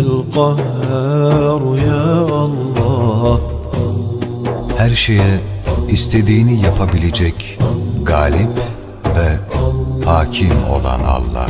القهار يا الله Her şeye istediğini yapabilecek galip ve hakim olan Allah.